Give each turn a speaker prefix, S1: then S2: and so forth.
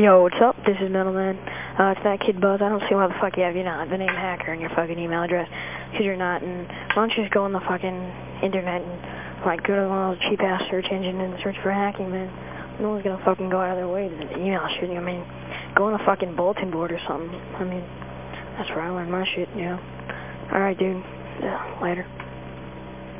S1: Yo, what's up? This is Metalman. Uh, it's that kid Buzz. I don't see why the fuck you have you not. the name hacker in your fucking email address. Because you're not. And why don't you just go on the fucking internet and, like, go to one of those cheap-ass search engines and search for hacking, man. No one's gonna fucking go out of their way to email shooting. I mean, go on a fucking bulletin board or something. I mean, that's where I learned my shit, you know. Alright, dude. Yeah, later.